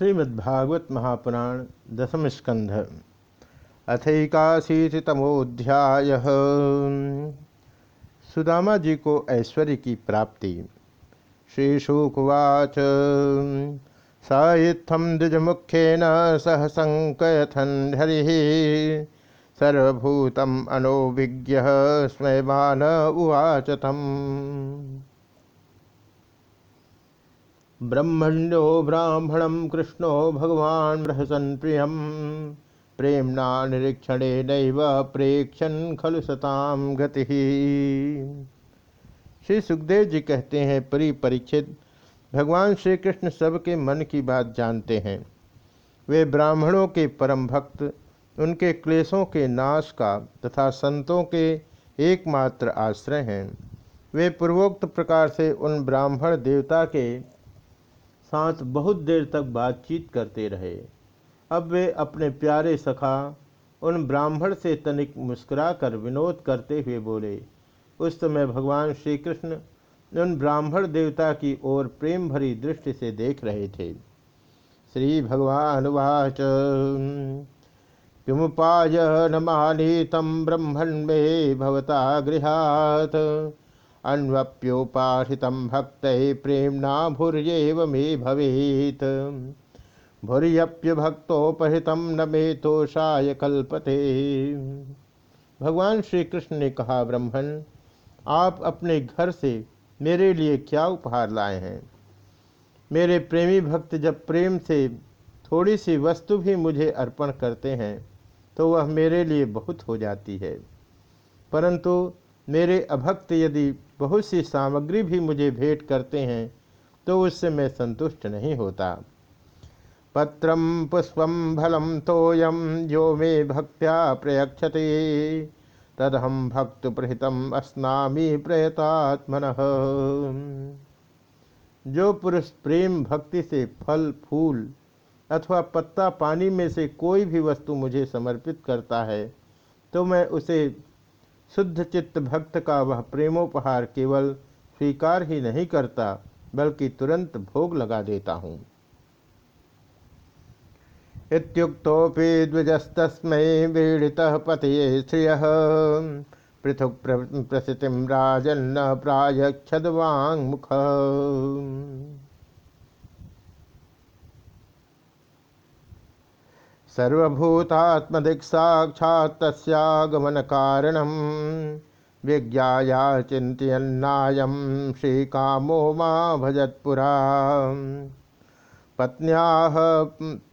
श्रीमद्भागवत महापुराण दसम स्कंध। अथैकाशीतमोध्याय सुदामा जी को ऐश्वर्य की प्राप्ति। श्रीशुकुवाच। साइत्थम द्विजमुख्यन सह संकयथन हरि सर्वभूतम अनोभिज्ञ स्मयमान उवाच तम। ब्रह्मण्यो ब्राह्मणं कृष्णो भगवान् बृहसन् प्रियं प्रेम्णा निरीक्षणे नैव प्रेक्षण खलु सताम गति। श्री सुखदेव जी कहते हैं परि परीक्षित भगवान श्री कृष्ण सबके मन की बात जानते हैं। वे ब्राह्मणों के परम भक्त, उनके क्लेशों के नाश का तथा संतों के एकमात्र आश्रय हैं। वे पूर्वोक्त प्रकार से उन ब्राह्मण देवता के साथ बहुत देर तक बातचीत करते रहे। अब वे अपने प्यारे सखा, उन ब्राह्मण से तनिक मुस्कुराकर विनोद करते हुए बोले, उस समय भगवान श्री कृष्ण उन ब्राह्मण देवता की ओर प्रेम भरी दृष्टि से देख रहे थे। श्री भगवान वाच। किमुपाय न तम ब्रह्मण में भवता गृहात। अन्वप्योपाहित भक्त प्रेमना भूर्यव मे भवेत। भूर्यप्य भक्तोपहृत न मे तोषाय कल्पते। भगवान श्री कृष्ण ने कहा, ब्रह्मण, आप अपने घर से मेरे लिए क्या उपहार लाए हैं? मेरे प्रेमी भक्त जब प्रेम से थोड़ी सी वस्तु भी मुझे अर्पण करते हैं तो वह मेरे लिए बहुत हो जाती है। परंतु मेरे अभक्त यदि बहुत सी सामग्री भी मुझे भेंट करते हैं तो उससे मैं संतुष्ट नहीं होता। पत्रम पुष्पम फलम तोयम यो मे भक्त्या प्रयक्षते तदहम भक्त प्रहितम अस्नामी प्रयतात्मन जो पुरुष प्रेम भक्ति से फल, फूल अथवा पत्ता पानी में से कोई भी वस्तु मुझे समर्पित करता है तो मैं उसे शुद्ध चित्त भक्त का वह प्रेमोपहार केवल स्वीकार ही नहीं करता, बल्कि तुरंत भोग लगा देता हूँ। इत्युक्तोपि द्विजस्तस्मै पतये श्रियः। पृथुक प्रसितिम राजन्न प्रायक्षदवाङ्मुख सर्वभूतात्मदिक्साक्षात् तस्यागमन कारणम विज्ञाया चिंतनायम श्रीकामो माँ भजत्पुरा। पत्न्या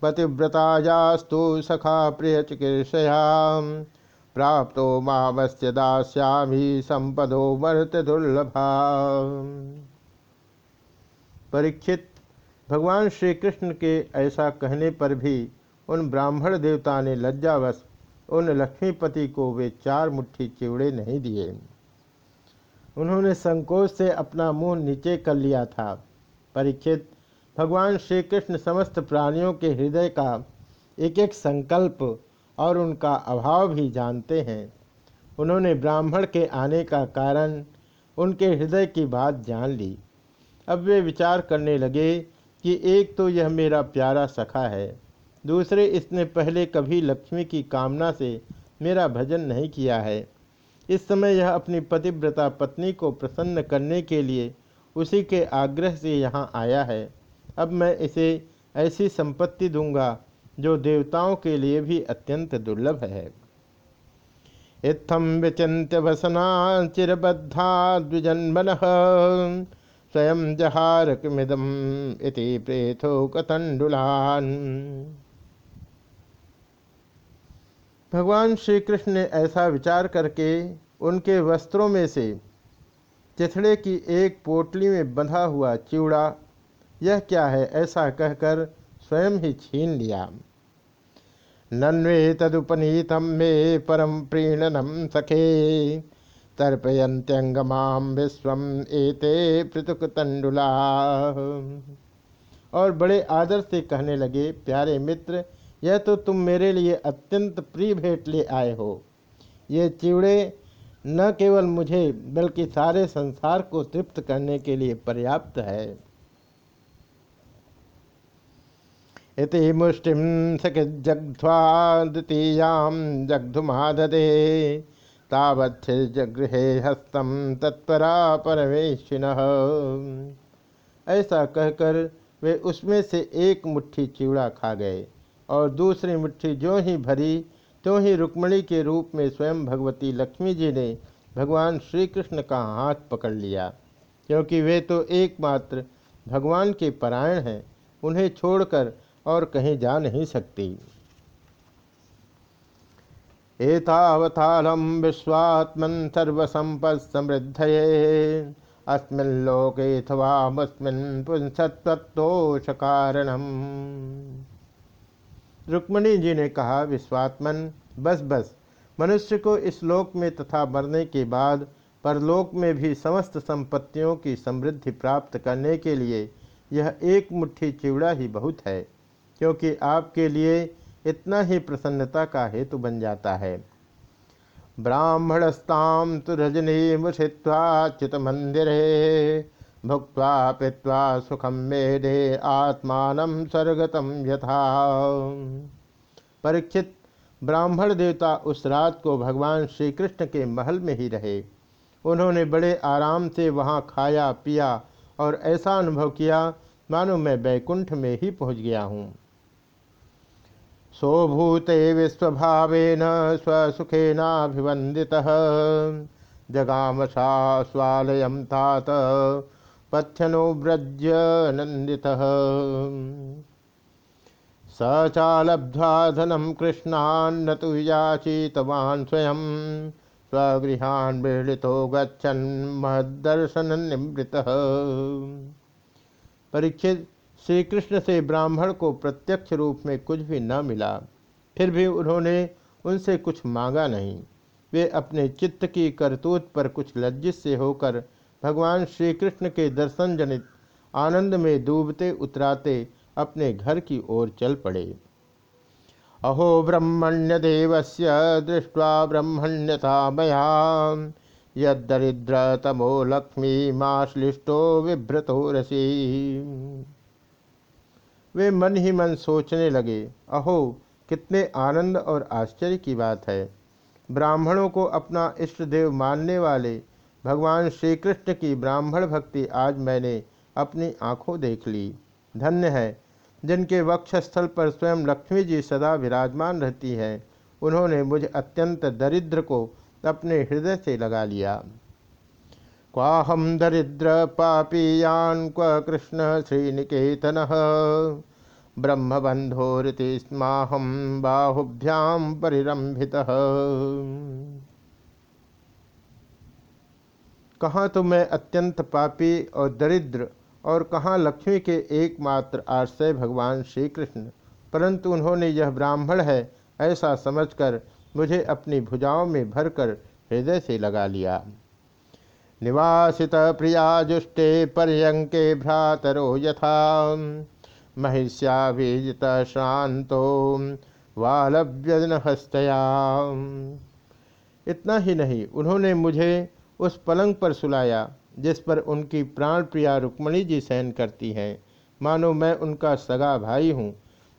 पतिव्रतायास्तु सखा प्रिय चिकीर्षया प्राप्त मामस्य दास्यामी संपदो मर्त दुर्लभा परीक्षित, भगवान श्री कृष्ण के ऐसा कहने पर भी उन ब्राह्मण देवता ने लज्जावश उन लक्ष्मीपति को वे चार मुट्ठी चिवड़े नहीं दिए। उन्होंने संकोच से अपना मुँह नीचे कर लिया था। परीक्षित, भगवान श्री कृष्ण समस्त प्राणियों के हृदय का एक एक संकल्प और उनका अभाव भी जानते हैं। उन्होंने ब्राह्मण के आने का कारण उनके हृदय की बात जान ली। अब वे विचार करने लगे कि एक तो यह मेरा प्यारा सखा है दूसरे इसने पहले कभी लक्ष्मी की कामना से मेरा भजन नहीं किया है। इस समय यह अपनी पतिव्रता पत्नी को प्रसन्न करने के लिए उसी के आग्रह से यहाँ आया है। अब मैं इसे ऐसी संपत्ति दूँगा जो देवताओं के लिए भी अत्यंत दुर्लभ है। इत्थम विचित वसना चिरबद्धा द्विजन्मन स्वयं जहारकमिदम इति प्रेथो कथंडुलान भगवान श्री कृष्ण ने ऐसा विचार करके उनके वस्त्रों में से चिथड़े की एक पोटली में बंधा हुआ चिवड़ा, यह क्या है ऐसा कहकर स्वयं ही छीन लिया। नन्वे तदुपनीतम मे परम प्रीणनम सखे तर्पयंत्यंगमाम विश्व एते पृथुक तंडुला और बड़े आदर से कहने लगे, प्यारे मित्र यह तो तुम मेरे लिए अत्यंत प्रिय भेंट ले आए हो। ये चिवड़े न केवल मुझे, बल्कि सारे संसार को तृप्त करने के लिए पर्याप्त है। इति मुष्टिम सखिजग्ध्वा द्वितीयां जग्धुमाददे। तावत्थिजगृहे हस्तम तत्परा परमेशिन ऐसा कहकर वे उसमें से एक मुट्ठी चिवड़ा खा गए। और दूसरी मुट्ठी जो ही भरी त्यों ही रुक्मणी के रूप में स्वयं भगवती लक्ष्मी जी ने भगवान श्री कृष्ण का हाथ पकड़ लिया। क्योंकि वे तो एकमात्र भगवान के परायण हैं, उन्हें छोड़कर और कहीं जा नहीं सकती। एतावतालम विश्वात्मन सर्वसंपद समृद्ध अस्मिन अस्मिल्लोकेथवामस्मिन् पुंसत्वोष कारणम रुक्मणी जी ने कहा, विश्वात्मन, बस बस। मनुष्य को इस लोक में तथा मरने के बाद परलोक में भी समस्त संपत्तियों की समृद्धि प्राप्त करने के लिए यह एक मुट्ठी चिवड़ा ही बहुत है, क्योंकि आपके लिए इतना ही प्रसन्नता का हेतु बन जाता है। ब्राह्मणस्ताम तो रजनी मुषित्वा चित मंदिर भुक्त पीवा सुखम मेढे आत्मान स्वर्गतम यथा। परीक्षित ब्राह्मण देवता उस रात को भगवान श्री कृष्ण के महल में ही रहे। उन्होंने बड़े आराम से वहाँ खाया, पिया और ऐसा अनुभव किया मानो मैं बैकुंठ में ही पहुँच गया हूँ। सोभूते विश्वभावेन स्वसुखेनाभिवंदित। जगाम सा स्वालय तात। पथ्यनो व्रज नंदित स चालब्ध्वा धनम कृष्णान्न तो याचितवान् स्वयं। स्वगृहान् विहलितो गच्छन् महदर्शन निवृत परीक्षित श्री कृष्ण से ब्राह्मण को प्रत्यक्ष रूप में कुछ भी न मिला, फिर भी उन्होंने उनसे कुछ मांगा नहीं। वे अपने चित्त की करतूत पर कुछ लज्जित से होकर भगवान श्री कृष्ण के दर्शन जनित आनंद में डूबते उतराते अपने घर की ओर चल पड़े। अहो ब्रह्मण्य देवस्य दृष्ट्वा ब्रह्मण्यता मया। यदरिद्र तमो लक्ष्मी माश्लिष्टो विभ्रतो रसी। वे मन ही मन सोचने लगे, अहो, कितने आनंद और आश्चर्य की बात है। ब्राह्मणों को अपना इष्ट देव मानने वाले भगवान श्री कृष्ण की ब्राह्मण भक्ति आज मैंने अपनी आँखों देख ली। धन्य है, जिनके वक्षस्थल पर स्वयं लक्ष्मी जी सदा विराजमान रहती हैं, उन्होंने मुझे अत्यंत दरिद्र को अपने हृदय से लगा लिया। क्वाहम दरिद्र पापीयान क्व कृष्ण श्रीनिकेतन ब्रह्मबंधोरिति स्माहम बाहुभ्याम परिरंभित कहाँ तो मैं अत्यंत पापी और दरिद्र, और कहाँ लक्ष्मी के एकमात्र आश्रय भगवान श्री कृष्ण परंतु उन्होंने यह ब्राह्मण है ऐसा समझकर मुझे अपनी भुजाओं में भरकर हृदय से लगा लिया। निवासित प्रिया जुष्टे पर्यंके भ्रातरो यथा। महिष्याभिजित शांतो हस्तया इतना ही नहीं, उन्होंने मुझे उस पलंग पर सुलाया, जिस पर उनकी प्राण प्रिया रुक्मणी जी सहन करती हैं। मानो मैं उनका सगा भाई हूँ।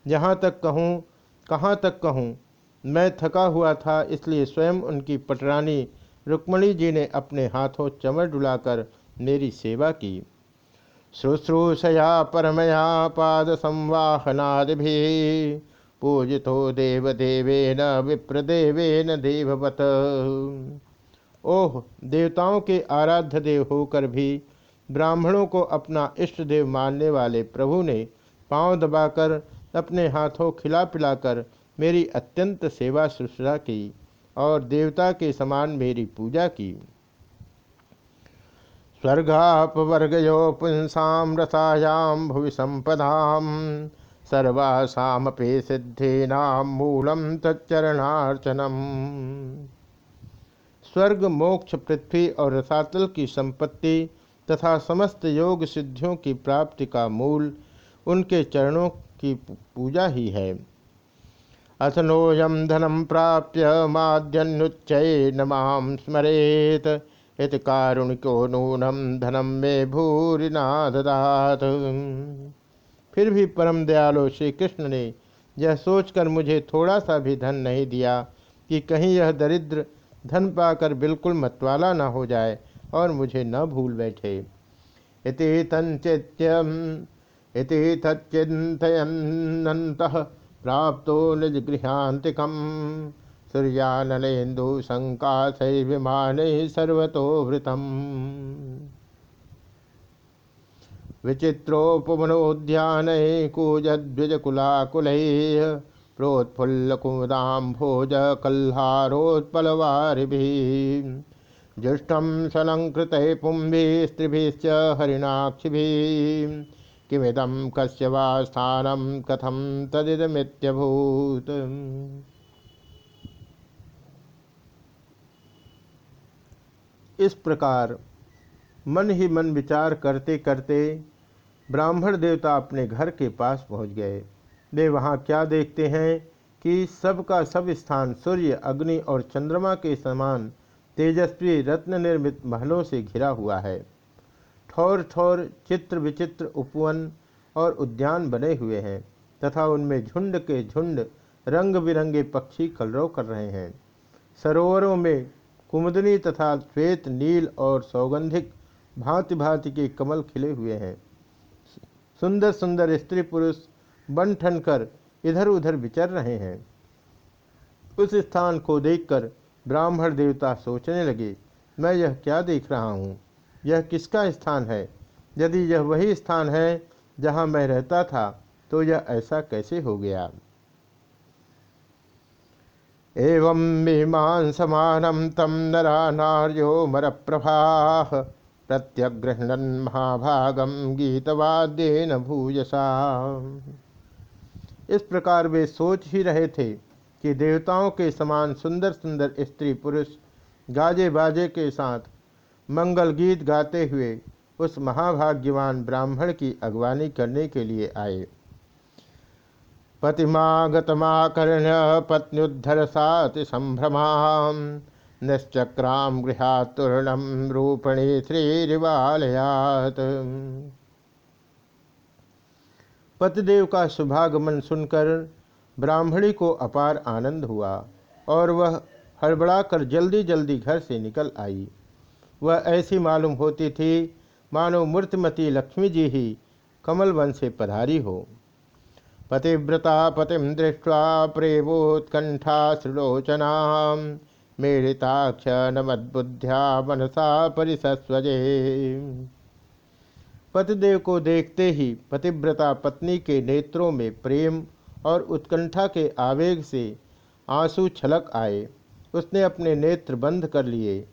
जहाँ तक कहूँ, कहाँ तक कहूँ, मैं थका हुआ था, इसलिए स्वयं उनकी पटरानी रुक्मणी जी ने अपने हाथों चमर डुलाकर मेरी सेवा की। शुश्रूषया परमया पाद संवाहनाद संवाहनादि पूजितो देवदेवेन विप्रदेवेन देववत। ओह, देवताओं के आराध्य देव होकर भी ब्राह्मणों को अपना इष्ट देव मानने वाले प्रभु ने पाँव दबाकर अपने हाथों खिला पिलाकर मेरी अत्यंत सेवा शुश्रा की और देवता के समान मेरी पूजा की। स्वर्गापवर्गयो पुंसा रसायां भुवि संपदा सर्वासामपि सिद्धीना मूलम तच्चरणार्चनम। स्वर्ग, मोक्ष, पृथ्वी और रसातल की संपत्ति तथा समस्त योग सिद्धियों की प्राप्ति का मूल उनके चरणों की पूजा ही है। अथनोयम धनम प्राप्य माद्यनुच्चय नमाम स्मरेत इत कारुणिको नूनम धनम मे भूरिना ददात फिर भी परम दयालु श्री कृष्ण ने यह सोचकर मुझे थोड़ा सा भी धन नहीं दिया कि कहीं यह दरिद्र धन पाकर बिल्कुल मतवाला न हो जाए और मुझे न भूल बैठे। इति तंचित्यम इति तच्चिंतयन्नत प्राप्तो निज गृहांतिकम सूर्यानलेन्दु संकाशै विमान सर्वतो वृतम। विचित्रोपवनोद्यान कूजद्विजकुलाकुल प्रोत्फुल्लकुमुदाम्भोज कल्हारोत्पलवारिभिः जुष्टं सलङ्कृत पुंभि स्त्रिभिश्च हरिणाक्षिभिः किमिदं कस्य वा स्थानं कथं तदिदमित्यभूत्। इस प्रकार मन ही मन विचार करते करते ब्राह्मण देवता अपने घर के पास पहुँच गए। वे वहाँ क्या देखते हैं कि सबका सब स्थान सूर्य, अग्नि और चंद्रमा के समान तेजस्वी रत्न निर्मित महलों से घिरा हुआ है। ठौर ठौर चित्र विचित्र उपवन और उद्यान बने हुए हैं तथा उनमें झुंड के झुंड रंग बिरंगे पक्षी कलरव कर रहे हैं। सरोवरों में कुमुदनी तथा श्वेत, नील और सौगंधिक भांति भांति के कमल खिले हुए हैं। सुंदर सुंदर स्त्री पुरुष बन ठन कर इधर उधर विचर रहे हैं। उस स्थान को देखकर ब्राह्मण देवता सोचने लगे, मैं यह क्या देख रहा हूँ? यह किसका स्थान है? यदि यह वही स्थान है जहाँ मैं रहता था तो यह ऐसा कैसे हो गया? एवं मीमांसमानम तम नरा नार्यो मर प्रभा प्रत्यग्रहणन महाभागम गीतवाद्यन भूयसा इस प्रकार वे सोच ही रहे थे कि देवताओं के समान सुंदर सुंदर स्त्री पुरुष गाजे बाजे के साथ मंगल गीत गाते हुए उस महाभाग्यवान ब्राह्मण की अगवानी करने के लिए आए। पतिमागतमाकर्ण पत्न्युद्धर सात संभ्रमा निश्चक्राम रूपणी श्रीरिवालयात। पतिदेव का शुभागमन सुनकर ब्राह्मणी को अपार आनंद हुआ और वह हड़बड़ाकर जल्दी जल्दी घर से निकल आई। वह ऐसी मालूम होती थी, मानो मूर्तिमती लक्ष्मी जी ही कमल वन से पधारी हो। पतिव्रता पतिम दृष्टवा प्रेमोत्कंठा श्रीलोचना मेरिताक्ष नमद्बुद्ध्या मनसा परिसस्वजे। पतिदेव को देखते ही पतिव्रता पत्नी के नेत्रों में प्रेम और उत्कंठा के आवेग से आँसू छलक आए। उसने अपने नेत्र बंद कर लिए।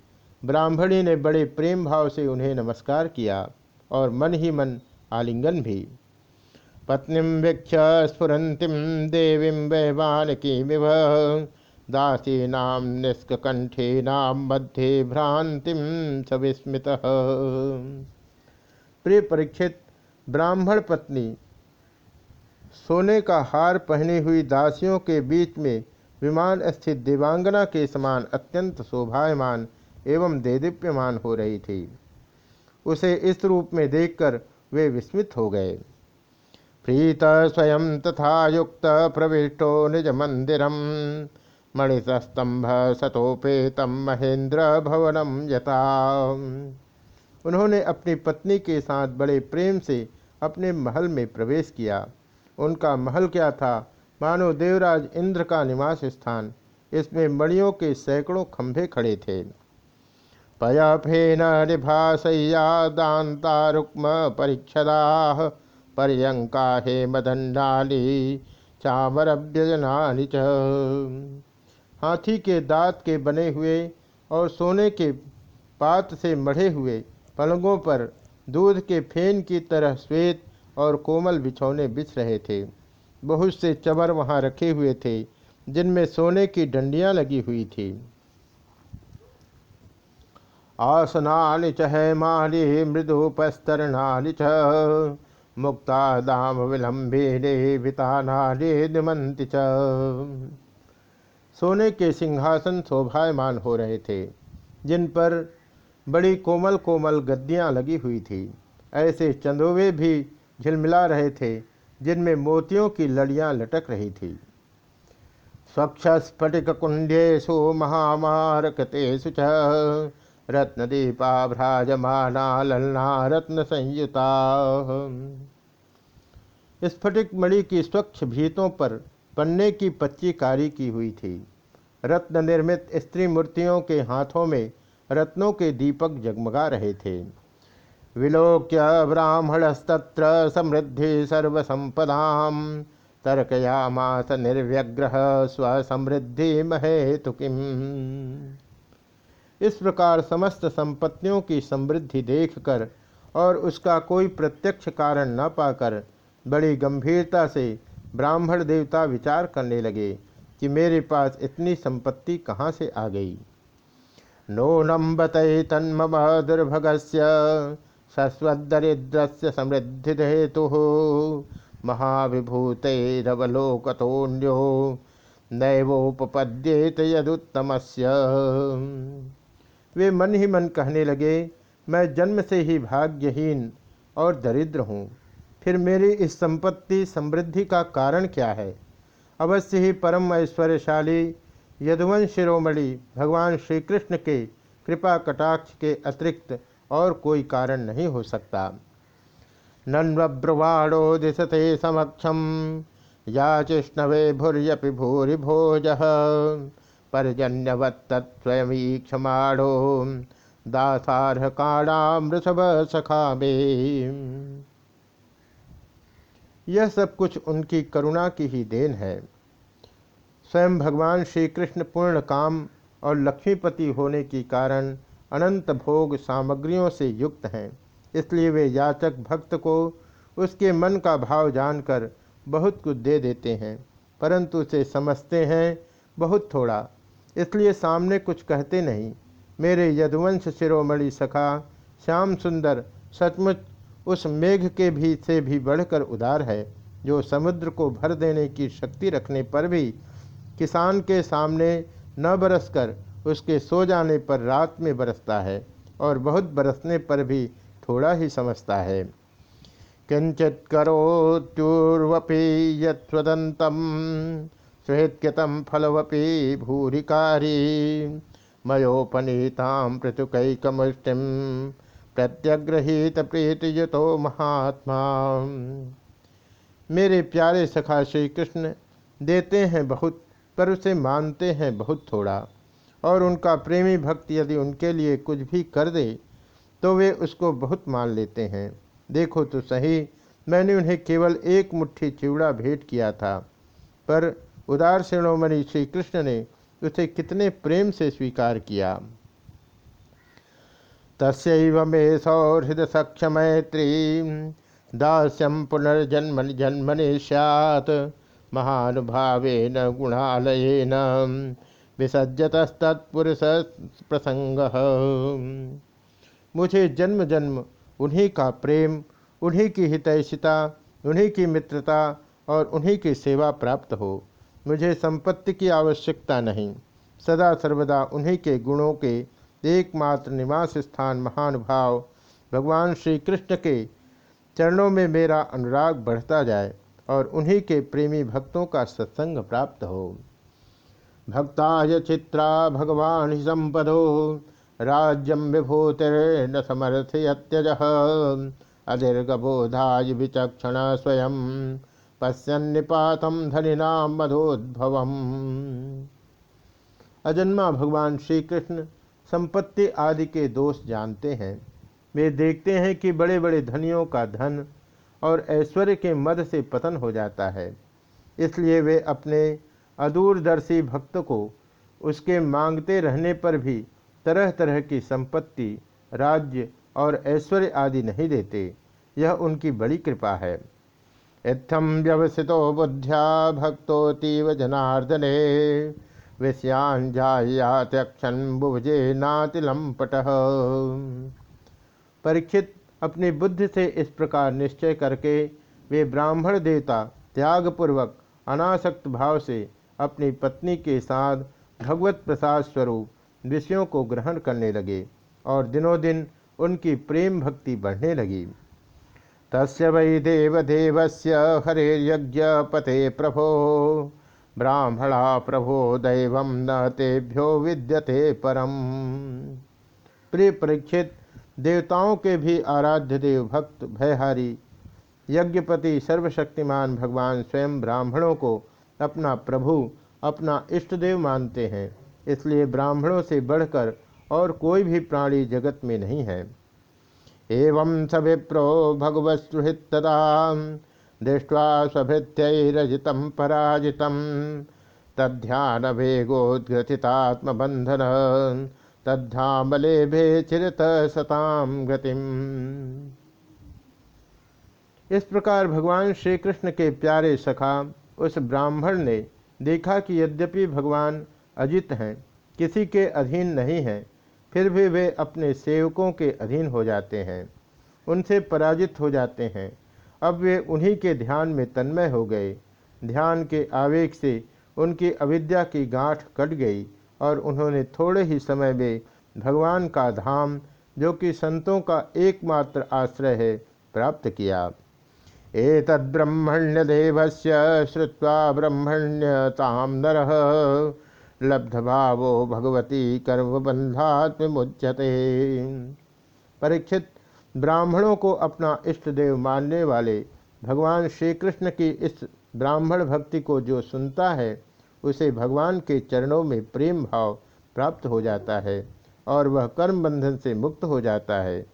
ब्राह्मणी ने बड़े प्रेम भाव से उन्हें नमस्कार किया और मन ही मन आलिंगन भी। पत्नी वीक्ष स्फुरंतिम देवी वहवान की विवह। दासीनाम निष्कंठेनाम मध्य भ्रांतिम सविस्मित प्रिय परीक्षित ब्राह्मण पत्नी, सोने का हार पहनी हुई दासियों के बीच में विमान स्थित देवांगना के समान अत्यंत शोभायमान एवं देदीप्यमान हो रही थी। उसे इस रूप में देखकर वे विस्मित हो गए। प्रीत स्वयं तथा युक्त प्रविष्टो निज मंदिरम मणिस्तंभ सतोपेतम महेंद्र भवनम यथा। उन्होंने अपनी पत्नी के साथ बड़े प्रेम से अपने महल में प्रवेश किया। उनका महल क्या था? मानो देवराज इंद्र का निवास स्थान। इसमें मणियों के सैकड़ों खंभे खड़े थे। पयफेन निभासया दाता रुक्म परीक्षदा पर्यंका हे मदंडाली चामरभ्यजना च। हाथी के दांत के बने हुए और सोने के पात से मढ़े हुए पलंगों पर दूध के फेन की तरह श्वेत और कोमल बिछौने बिछ रहे थे। बहुत से चबर वहाँ रखे हुए थे, जिनमें सोने की डंडियाँ लगी हुई थी। आसना च माली मृदुपस्तरणानि च मुक्ता दाम विलंबे वितानानि दिमंति च सोने के सिंहासन शोभायमान हो रहे थे, जिन पर बड़ी कोमल कोमल गद्दियाँ लगी हुई थी। ऐसे चंदोवे भी झिलमिला रहे थे, जिनमें मोतियों की लड़ियाँ लटक रही थी। स्वच्छ स्फटिक कुंडेशु महामारकतेषु च रत्नदीपा भ्राजमाना ललना रत्न संयुता स्फटिक मणि की स्वच्छ भीतों पर पन्ने की पच्ची कारी की हुई थी। रत्न निर्मित स्त्री मूर्तियों के हाथों में रत्नों के दीपक जगमगा रहे थे। विलोक्य ब्राह्मणस्तत्र समृद्धि सर्वसंपदा तर्कयामास निर्व्यग्रह स्वसमृद्धि महेतु किम। इस प्रकार समस्त संपत्तियों की समृद्धि देखकर और उसका कोई प्रत्यक्ष कारण न पाकर बड़ी गंभीरता से ब्राह्मण देवता विचार करने लगे कि मेरे पास इतनी संपत्ति कहाँ से आ गई। नूनम बत तन्म दुर्भग से सस्वदरिद्र समृद्धि हेतु महाविभूतरवलोकतोन्यो नैवोपद्येत यदुत्तम वे मन ही मन कहने लगे, मैं जन्म से ही भाग्यहीन और दरिद्र हूँ। फिर मेरी इस संपत्ति समृद्धि का कारण क्या है? अवश्य ही परम ऐश्वर्यशाली यदुवंश शिरोमणि भगवान श्री कृष्ण के कृपा कटाक्ष के अतिरिक्त और कोई कारण नहीं हो सकता। नन्व्रवाणो दिशते समक्षम या चिष्णवे भूर्यपि भूरि भोज पर्जन्यवत्तत्वीक्षमाणो दासारह काणामृषभ सखा यह सब कुछ उनकी करुणा की ही देन है। स्वयं भगवान श्री कृष्ण पूर्ण काम और लक्ष्मीपति होने के कारण अनंत भोग सामग्रियों से युक्त हैं। इसलिए वे याचक भक्त को उसके मन का भाव जानकर बहुत कुछ दे देते हैं, परंतु उसे समझते हैं बहुत थोड़ा। इसलिए सामने कुछ कहते नहीं, मेरे यदुवंश शिरोमणि सखा, श्याम सुंदर, सचमुच उस मेघ के भी से भी बढ़कर उदार है, जो समुद्र को भर देने की शक्ति रखने पर भी किसान के सामने न बरसकर उसके सो जाने पर रात में बरसता है और बहुत बरसने पर भी थोड़ा ही समझता है। किंचित करोत्युर्वपि यदंतम सुहृत्यतम फलवपि भूरिकारी, मयोपनीताम पृथुकैकमुष्टिम, प्रत्यग्रहित प्रीतियुतो महात्मा। मेरे प्यारे सखा श्री कृष्ण देते हैं बहुत पर उसे मानते हैं बहुत थोड़ा, और उनका प्रेमी भक्त यदि उनके लिए कुछ भी कर दे तो वे उसको बहुत मान लेते हैं। देखो तो सही, मैंने उन्हें केवल एक मुट्ठी चिवड़ा भेंट किया था, पर उदार श्रेणोमणि श्री कृष्ण ने उसे कितने प्रेम से स्वीकार किया। तस्व मे सौहृद सक्ष मैत्री दास्यम पुनर्जन्म जन्मने सैत महानुभावेन, गुणालयेन विसज्जतस्तत्पुरुष प्रसंग। मुझे जन्म जन्म उन्हीं का प्रेम, उन्हीं की हितैषिता, उन्हीं की मित्रता और उन्हीं की सेवा प्राप्त हो। मुझे संपत्ति की आवश्यकता नहीं। सदा सर्वदा उन्हीं के गुणों के एकमात्र निवास स्थान महानुभाव भगवान श्री कृष्ण के चरणों में मेरा अनुराग बढ़ता जाए। और उन्हीं के प्रेमी भक्तों का सत्संग प्राप्त हो। भक्ताय चित्रा भगवान ही संपदो राज्यम विभूतिर्न समर्थयत्यज। अदीर्घबोधाय विचक्षण स्वयं पश्यन्निपातम धनिनाम मधोद्भवम अजन्मा भगवान श्री कृष्ण संपत्ति आदि के दोष जानते हैं। वे देखते हैं कि बड़े बड़े धनियों का धन और ऐश्वर्य के मद से पतन हो जाता है। इसलिए वे अपने अदूरदर्शी भक्त को उसके मांगते रहने पर भी तरह तरह की संपत्ति, राज्य और ऐश्वर्य आदि नहीं देते। यह उनकी बड़ी कृपा है। इत्थम व्यवसितो बुद्ध्या भक्तोतीव जनार्दने, विषयान बुभजे नातिलंपट परीक्षित अपनी बुद्धि से इस प्रकार निश्चय करके वे ब्राह्मण देवता त्यागपूर्वक अनासक्त भाव से अपनी पत्नी के साथ भगवत प्रसाद स्वरूप विषयों को ग्रहण करने लगे और दिनों दिन उनकी प्रेम भक्ति बढ़ने लगी। तस्य वै देवदेवस्य हरेर्यज्ञपते प्रभो। ब्राह्मणा प्रभो दैव न तेभ्यो विद्यते परम। प्रिय परीक्षित देवताओं के भी आराध्य देव भक्त भयहारी, यज्ञपति सर्वशक्तिमान भगवान स्वयं ब्राह्मणों को अपना प्रभु, अपना इष्ट देव मानते हैं। इसलिए ब्राह्मणों से बढ़कर और कोई भी प्राणी जगत में नहीं है। एवं स विप्रो भगवत्सुहितदा दृष्ट्वा स्वभृत्यरजित पराजित तध्यान वेगोद्गथितात्मबंधन तद्धामले भे चिरत सताम गतिम। इस प्रकार भगवान श्री कृष्ण के प्यारे सखा, उस ब्राह्मण ने देखा कि यद्यपि भगवान अजित हैं, किसी के अधीन नहीं हैं, फिर भी वे अपने सेवकों के अधीन हो जाते हैं, उनसे पराजित हो जाते हैं। अब वे उन्हीं के ध्यान में तन्मय हो गए। ध्यान के आवेग से उनकी अविद्या की गांठ कट गई। और उन्होंने थोड़े ही समय में भगवान का धाम, जो कि संतों का एकमात्र आश्रय है, प्राप्त किया। एतद्ब्रह्मण्य देवस्य श्रुवा ब्रह्मण्यताम नर। लब्ध भावो भगवती कर्मबंधात्मुच्यते परीक्षित ब्राह्मणों को अपना इष्ट देव मानने वाले भगवान श्री कृष्ण की इस ब्राह्मण भक्ति को जो सुनता है उसे भगवान के चरणों में प्रेम भाव प्राप्त हो जाता है और वह कर्म बंधन से मुक्त हो जाता है।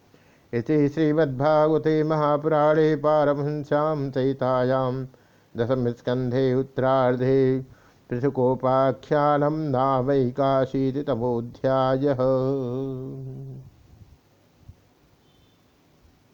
इति श्रीमद्भागवते महापुराणे पारमहंस्याम सहितायाम दशम स्कंधे उत्तरार्धे पृथकोपाख्यानम नामैकाशीतमोध्याय